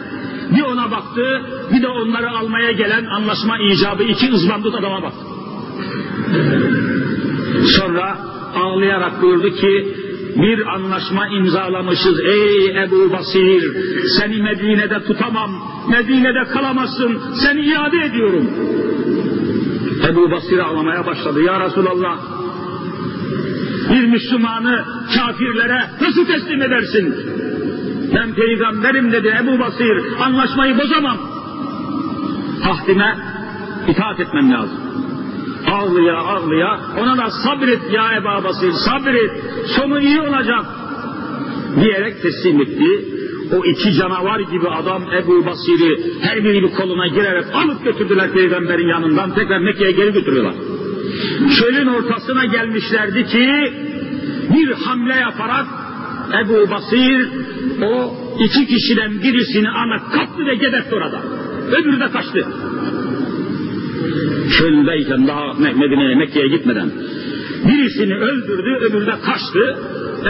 Bir ona baktı, bir de onları almaya gelen anlaşma icabı iki ızbandut adama baktı. Sonra ağlayarak buyurdu ki bir anlaşma imzalamışız ey Ebu Basir. Seni Medine'de tutamam Medine'de kalamazsın. Seni iade ediyorum. Ebu Basir ağlamaya başladı. Ya Resulallah bir Müslümanı kafirlere nasıl teslim edersin? Ben peygamberim dedi Ebu Basir. Anlaşmayı bozamam. Ahdime itaat etmem lazım ağlıya ağlıya ona da sabret ya Ebu Basir sabret sonu iyi olacak diyerek teslim etti. O iki canavar gibi adam Ebu Basir'i her biri koluna girerek alıp götürdüler peygamberin yanından tekrar Mekke'ye geri götürüyorlar. Çölün ortasına gelmişlerdi ki bir hamle yaparak Ebu Basir o iki kişiden birisini ana kaptı ve gebertti orada. Öbürü de kaçtı çöldeyken daha Medine'ye Mekke'ye gitmeden birisini öldürdü öbürü de kaçtı.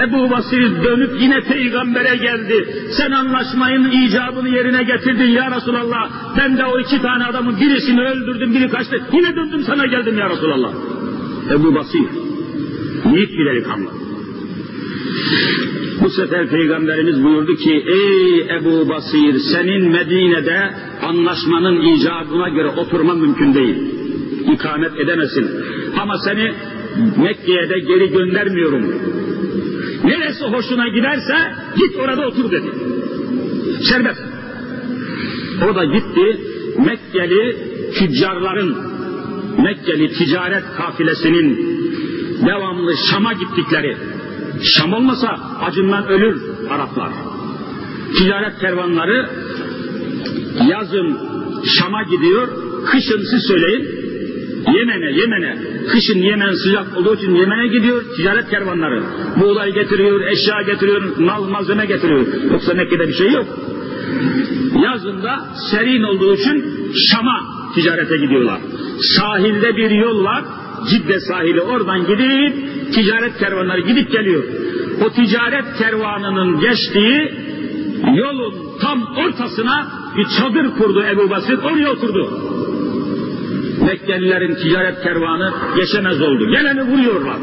Ebu Basir dönüp yine peygambere geldi. Sen anlaşmayın icabını yerine getirdin ya Resulallah. Ben de o iki tane adamın birisini öldürdüm biri kaçtı. Yine döndüm sana geldim ya Resulallah. Ebu Basir. Yiğit bir delikanlı. Bu sefer Peygamberimiz buyurdu ki ey Ebu Basir senin Medine'de anlaşmanın icabına göre oturman mümkün değil. İkamet edemesin. Ama seni Mekke'ye de geri göndermiyorum. Neresi hoşuna giderse git orada otur dedi. Serbest. O da gitti Mekkeli tüccarların Mekkeli ticaret kafilesinin devamlı Şam'a gittikleri, Şam olmasa acından ölür Araplar. Ticaret kervanları yazın Şam'a gidiyor, kışın siz söyleyin, Yemen'e, Yemen'e. Kışın Yemen sıcak olduğu için Yemen'e gidiyor ticaret kervanları. Buğday getiriyor, eşya getiriyor, mal malzeme getiriyor. Yoksa Mekke'de bir şey yok. Yazında serin olduğu için Şam'a ticarete gidiyorlar. Sahilde bir yol var, Cidde sahili oradan gidip ticaret kervanları gidip geliyor. O ticaret kervanının geçtiği yolun tam ortasına bir çadır kurdu Ebu Basir, oraya oturdu. Mekkelilerin ticaret kervanı geçemez oldu. Geleni vuruyorlar.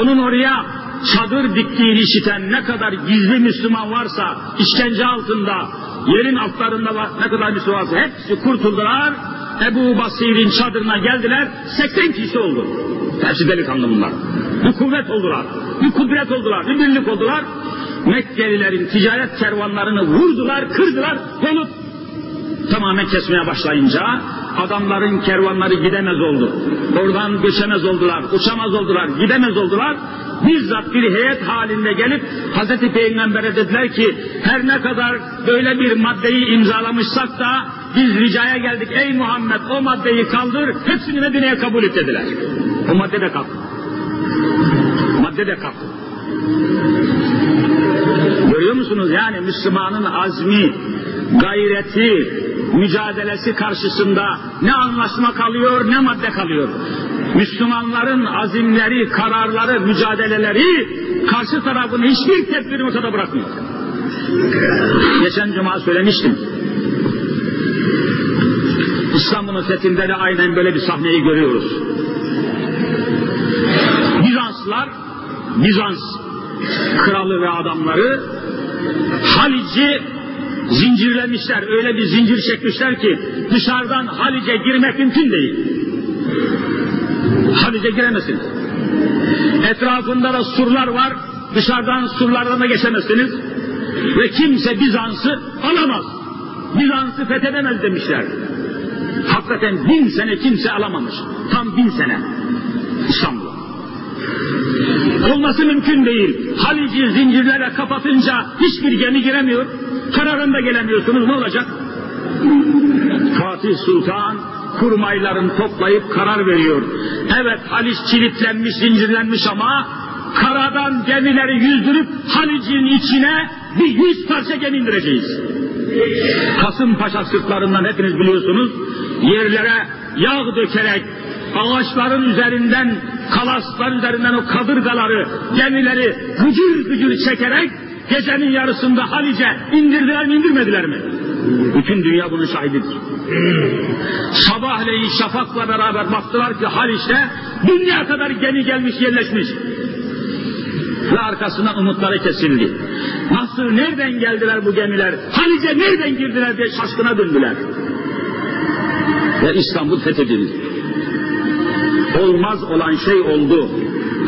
Onun oraya çadır diktiğini işiten ne kadar gizli Müslüman varsa işkence altında, yerin altlarında ne kadar Müslüman varsa hepsi kurtuldular. Ebu Basir'in çadırına geldiler, 80 kişi oldu. Hepsi delikanlı bunlar. Bir kuvvet oldular, bir kudret oldular, bir birlik oldular. Mekkelilerin ticaret kervanlarını vurdular, kırdılar, yolu tamamen kesmeye başlayınca adamların kervanları gidemez oldu. Oradan geçemez oldular, uçamaz oldular, gidemez oldular. Bizzat bir heyet halinde gelip Hazreti Peygamber'e dediler ki her ne kadar böyle bir maddeyi imzalamışsak da biz ricaya geldik ey Muhammed o maddeyi kaldır hepsini Medine'ye kabul et dediler. O madde de kalktı. Madde de kalktı. Görüyor musunuz yani Müslümanın azmi, gayreti, mücadelesi karşısında ne anlaşma kalıyor ne madde kalıyor. Müslümanların azimleri, kararları, mücadeleleri karşı tarafın hiçbir tedbiri ortada bırakmıyor. Geçen cuma söylemiştim. İstanbul'un fethinde de aynen böyle bir sahneyi görüyoruz. Bizanslar, Bizans kralı ve adamları Halic'i zincirlemişler. Öyle bir zincir çekmişler ki dışarıdan Halic'e girmek mümkün değil. Halic'e giremezsiniz. Etrafında da surlar var. Dışarıdan surlardan da geçemezsiniz. Ve kimse Bizans'ı alamaz. Bizans'ı fethedemez demişler. Hakikaten bin sene kimse alamamış. Tam bin sene. İstanbul. Olması mümkün değil. Halic'i zincirlere kapatınca hiçbir gemi giremiyor. Kararında gelemiyorsunuz ne olacak? Fatih Sultan kurmaylarını toplayıp karar veriyor. Evet Haliç kilitlenmiş, zincirlenmiş ama karadan gemileri yüzdürüp Halic'in içine bir yüz parça gemi indireceğiz. Kasımpaşa sırtlarından hepiniz biliyorsunuz yerlere yağ dökerek ağaçların üzerinden kalaslar üzerinden o kadırgaları gemileri gücür gücür çekerek gecenin yarısında Halice indirdiler mi indirmediler mi? Bütün dünya bunun şahididir. Sabahleyin şafakla beraber baktılar ki Haliç'te dünya kadar gemi gelmiş yerleşmiş. Ve arkasından umutları kesildi. Nasıl, nereden geldiler bu gemiler? Halice nereden girdiler diye şaşkına döndüler. Ve İstanbul fethedildi. Olmaz olan şey oldu.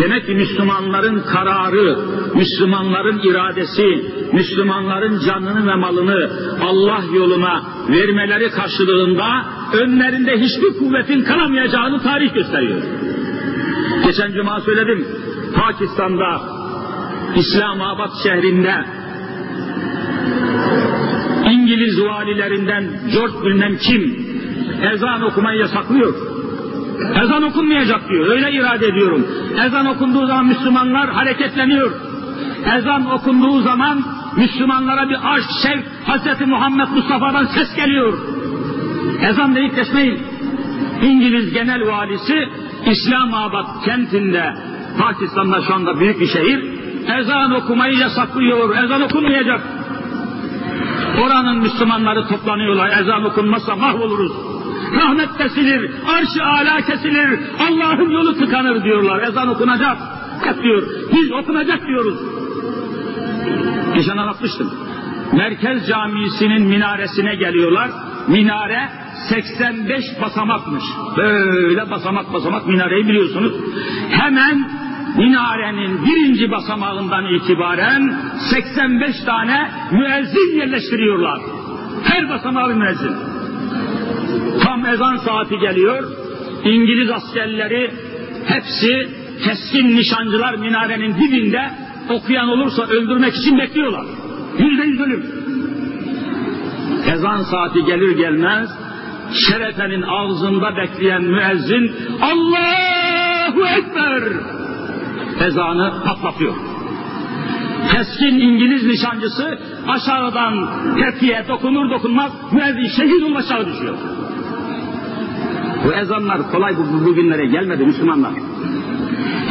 Demek ki Müslümanların kararı, Müslümanların iradesi, Müslümanların canını ve malını Allah yoluna vermeleri karşılığında önlerinde hiçbir kuvvetin kalamayacağını tarih gösteriyor. Geçen cuma söyledim, Pakistan'da İslamabad şehrinde İngiliz valilerinden George bilmem kim ezan okumayı yasaklıyor. Ezan okunmayacak diyor. Öyle irade ediyorum. Ezan okunduğu zaman Müslümanlar hareketleniyor. Ezan okunduğu zaman Müslümanlara bir aşk, şevk, Hz. Muhammed Mustafa'dan ses geliyor. Ezan deyip geçmeyin. İngiliz genel valisi İslamabad kentinde, Pakistan'da şu anda büyük bir şehir, ezan okumayı yasaklıyor. Ezan okunmayacak. Oranın Müslümanları toplanıyorlar. Ezan okunmazsa mahvoluruz rahmet kesilir, arş-ı ala kesilir, Allah'ın yolu tıkanır diyorlar. Ezan okunacak diyor. Biz okunacak diyoruz. Geçen anlatmıştım. Merkez Camisi'nin minaresine geliyorlar. Minare 85 basamakmış. Böyle basamak basamak minareyi biliyorsunuz. Hemen minarenin birinci basamağından itibaren 85 tane müezzin yerleştiriyorlar. Her basamağı müezzin. Tam ezan saati geliyor. İngiliz askerleri hepsi keskin nişancılar minarenin dibinde okuyan olursa öldürmek için bekliyorlar. Yüzde yüz ölüm. Ezan saati gelir gelmez şerefenin ağzında bekleyen müezzin Allahu Ekber ezanı patlatıyor. Keskin İngiliz nişancısı aşağıdan tepkiye dokunur dokunmaz müezzin şehit olup aşağı düşüyor. Bu ezanlar kolay bu, bugünlere gelmedi Müslümanlar.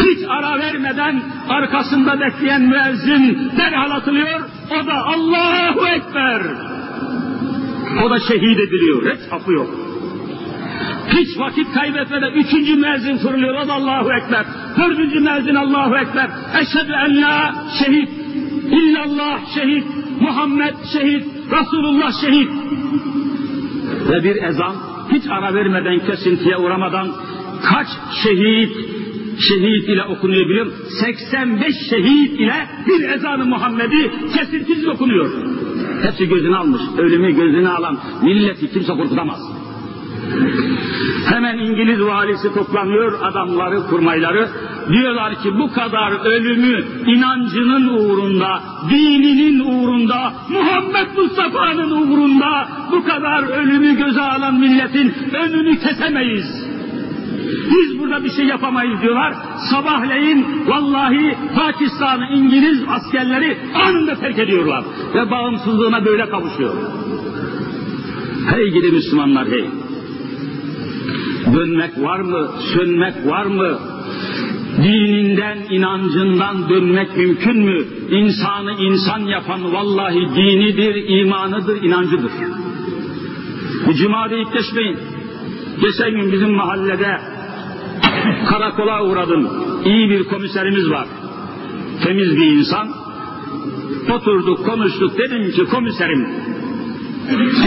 Hiç ara vermeden arkasında bekleyen müezzin derhal atılıyor. O da Allahu Ekber. O da şehit ediliyor. Hiç affı yok. Hiç vakit kaybetmeden üçüncü müezzin fırlıyor. O da Allahu Ekber. Dördüncü müezzin Allahu Ekber. Eşhedü en la şehit. İllallah şehit. Muhammed şehit. Resulullah şehit. Ve bir ezan hiç ara vermeden kesintiye uğramadan kaç şehit şehit ile okunuyor biliyor musun? 85 şehit ile bir ezanı Muhammed'i kesintisiz okunuyor. Hepsi gözünü almış. Ölümü gözüne alan milleti kimse korkutamaz. Hemen İngiliz valisi toplanıyor adamları, kurmayları. Diyorlar ki bu kadar ölümü inancının uğrunda, dininin uğrunda, Muhammed Mustafa'nın uğrunda bu kadar ölümü göze alan milletin önünü kesemeyiz. Biz burada bir şey yapamayız diyorlar. Sabahleyin vallahi Pakistan'ı İngiliz askerleri anında terk ediyorlar. Ve bağımsızlığına böyle kavuşuyor. Hey gidi Müslümanlar hey. Dönmek var mı? Sönmek var mı? Dininden, inancından dönmek mümkün mü? İnsanı insan yapan vallahi dinidir, imanıdır, inancıdır. Bu cuma deyip geçmeyin. Geçen gün bizim mahallede karakola uğradım. İyi bir komiserimiz var. Temiz bir insan. Oturduk, konuştuk. Dedim ki komiserim,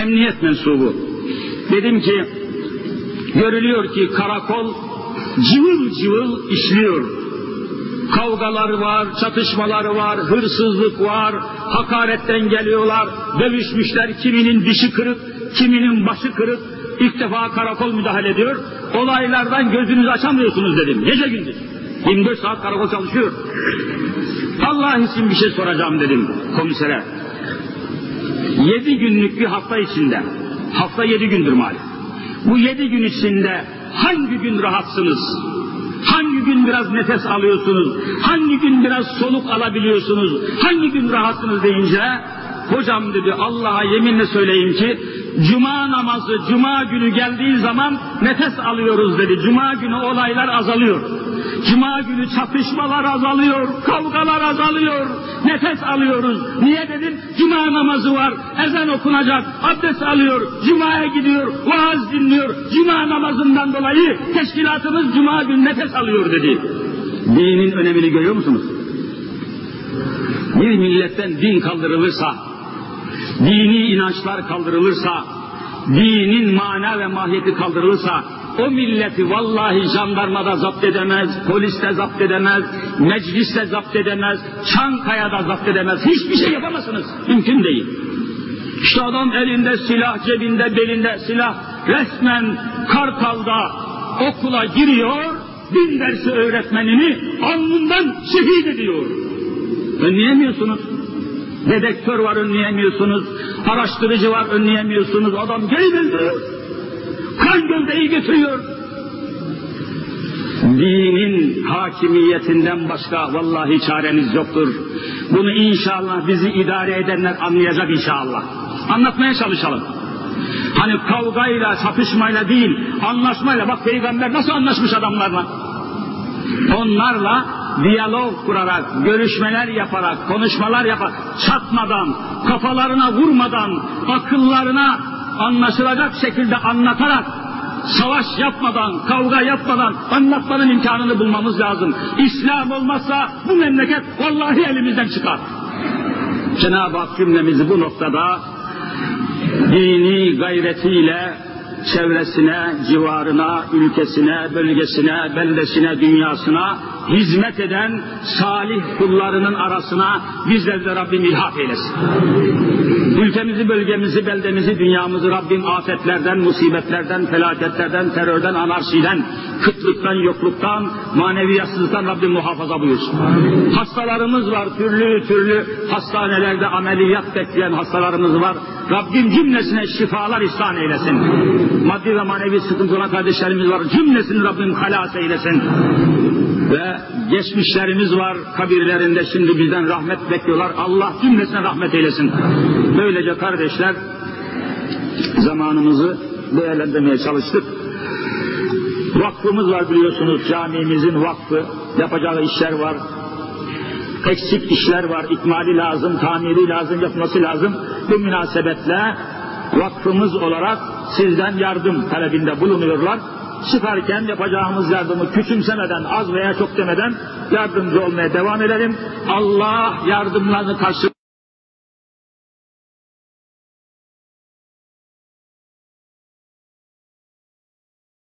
emniyet mensubu. Dedim ki, görülüyor ki karakol cıvıl cıvıl işliyor. Kavgalar var, çatışmaları var, hırsızlık var, hakaretten geliyorlar, dövüşmüşler, kiminin dişi kırık, kiminin başı kırık, İlk defa karakol müdahale ediyor. Olaylardan gözünüzü açamıyorsunuz dedim. Gece gündüz. 24 saat karakol çalışıyor. Allah için bir şey soracağım dedim komisere. Yedi günlük bir hafta içinde, hafta yedi gündür malum. Bu yedi gün içinde hangi gün rahatsınız? Hangi gün biraz nefes alıyorsunuz? Hangi gün biraz soluk alabiliyorsunuz? Hangi gün rahatsınız deyince hocam dedi Allah'a yeminle söyleyeyim ki Cuma namazı, Cuma günü geldiği zaman nefes alıyoruz dedi. Cuma günü olaylar azalıyor. Cuma günü çatışmalar azalıyor, kavgalar azalıyor, nefes alıyoruz. Niye dedim? Cuma namazı var, ezan okunacak, abdest alıyor, Cuma'ya gidiyor, vaaz dinliyor. Cuma namazından dolayı teşkilatımız Cuma günü nefes alıyor dedi. Dinin önemini görüyor musunuz? Bir milletten din kaldırılırsa, dini inançlar kaldırılırsa, dinin mana ve mahiyeti kaldırılırsa, o milleti vallahi jandarmada zapt edemez, poliste zapt edemez, mecliste zapt edemez, Çankaya'da zapt edemez. Hiçbir şey yapamazsınız. Mümkün değil. İşte adam elinde silah, cebinde, belinde silah, resmen Kartal'da okula giriyor, din dersi öğretmenini alnından şehit ediyor. Önleyemiyorsunuz. Dedektör var önleyemiyorsunuz. Araştırıcı var önleyemiyorsunuz. Adam geri bildiriyor. Kan gövdeyi götürüyor. Dinin hakimiyetinden başka vallahi çaremiz yoktur. Bunu inşallah bizi idare edenler anlayacak inşallah. Anlatmaya çalışalım. Hani kavgayla, çatışmayla değil, anlaşmayla. Bak peygamber nasıl anlaşmış adamlarla? Onlarla diyalog kurarak, görüşmeler yaparak, konuşmalar yaparak, çatmadan, kafalarına vurmadan, akıllarına anlaşılacak şekilde anlatarak, savaş yapmadan, kavga yapmadan anlatmanın imkanını bulmamız lazım. İslam olmazsa bu memleket vallahi elimizden çıkar. Cenab-ı Hak cümlemizi bu noktada dini gayretiyle çevresine, civarına, ülkesine, bölgesine, beldesine, dünyasına hizmet eden salih kullarının arasına bizleri de Rabbim ilhak eylesin. Ülkemizi, bölgemizi, beldemizi, dünyamızı Rabbim afetlerden, musibetlerden, felaketlerden, terörden, anarşiden, kıtlıktan, yokluktan, maneviyatsızlıktan Rabbim muhafaza buyursun. Hastalarımız var, türlü türlü hastanelerde ameliyat bekleyen hastalarımız var. Rabbim cümlesine şifalar ihsan eylesin. Maddi ve manevi sıkıntı olan kardeşlerimiz var. Cümlesini Rabbim halas eylesin. Ve geçmişlerimiz var kabirlerinde şimdi bizden rahmet bekliyorlar. Allah cümlesine rahmet eylesin. Böylece kardeşler zamanımızı değerlendirmeye çalıştık. Vakfımız var biliyorsunuz camimizin vakfı. Yapacağı işler var. Eksik işler var. ikmali lazım, tamiri lazım, yapması lazım. Bu münasebetle vakfımız olarak sizden yardım talebinde bulunuyorlar. Çıkarken yapacağımız yardımı küçümsemeden, az veya çok demeden yardımcı olmaya devam edelim. Allah yardımlarını karşı